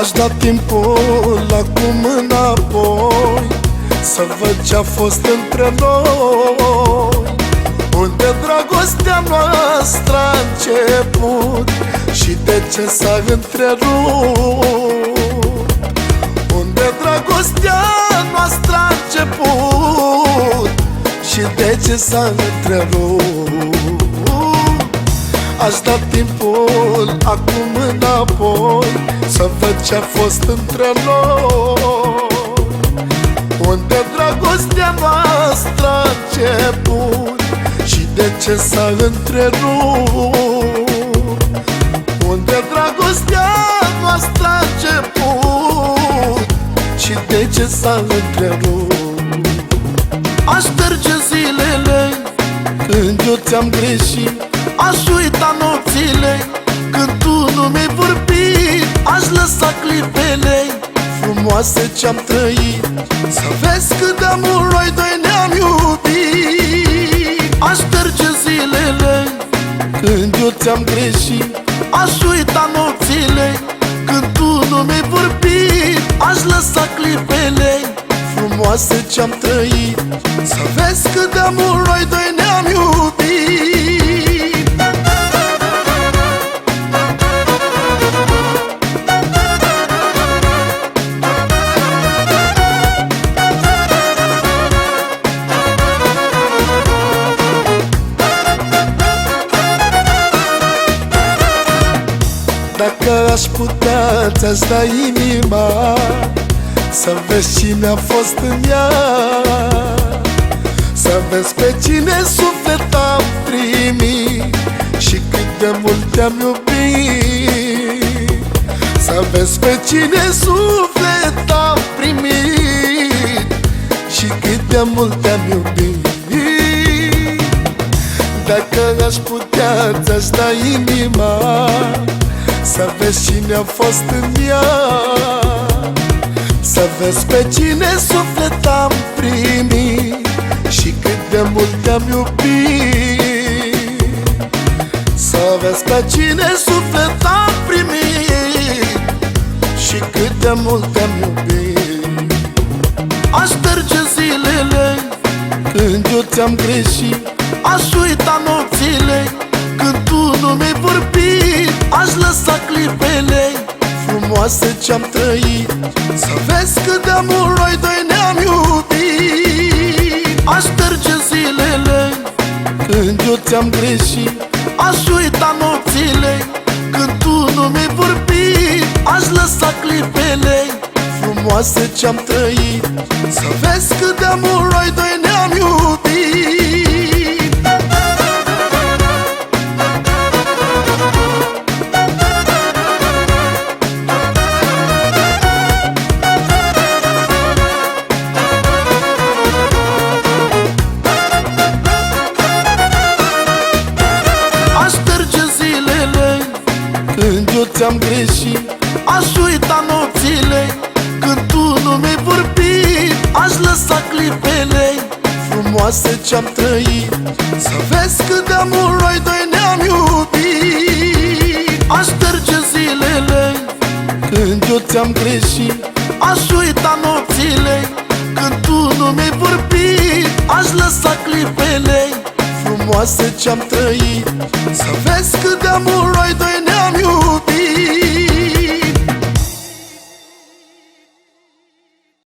Aș da timpul acum înapoi Să văd ce-a fost între noi. Unde dragostea noastră a început Și de ce s-a întrerupt? Unde dragostea noastră a început Și de ce s-a întrerupt Aș da timpul acum înapoi Să văd ce-a fost între noi. Unde dragostea noastră a început Și de ce s-a întrerupt Unde dragostea noastră a început Și de ce s-a întrerupt Aș merge zilele când eu ți-am greșit Aș uita nopțile Când tu nu mi-ai vorbit. Aș lăsa clipele Frumoase ce-am trăit. Să vezi cât de mult noi doi ne-am iubit. Aș merge zilele Când eu ți-am greșit. Aș uita nopțile Când tu nu mi-ai vorbit. Aș lăsa clipele Frumoase ce-am trăit. Să vezi cât de mult noi doi Dacă aș putea ți-aș da inima Să vezi cine a fost în ea. Să vezi pe cine suflet am primit Și cât de mult te-am iubit. Să vezi pe cine suflet am primit Și cât de mult te-am iubit. Dacă aș putea ți-aș da inima să vezi cine a fost în ea. Să vezi pe cine suflet am primit Și cât de mult te-am iubit. Să vezi pe cine suflet am primit Și cât de mult te-am iubit. Aș merge zilele când eu ți-am greșit Aș uita nopțile ce-am trăit. Să vezi cât de mult noi doi ne-am iubit. Aș merge zilele când eu ți-am greșit. Aș uita nopțile când tu nu mi-ai vorbit. Aș lăsa clipele frumoase ce-am trăit. Să vezi cât de mult ți-am greșit. Aș uita nopțile Când tu nu mi-ai vorbit. Aș lăsa clipele Frumoase ce-am trăit. Să vezi cât de mult noi doi ne-am iubit. Aș merge zilele Când eu ți-am greșit. Aș uita nopțile Când tu nu mi-ai vorbit. Aș lăsa clipele Frumoase ce-am trăit. Să vezi cât de mult noi doi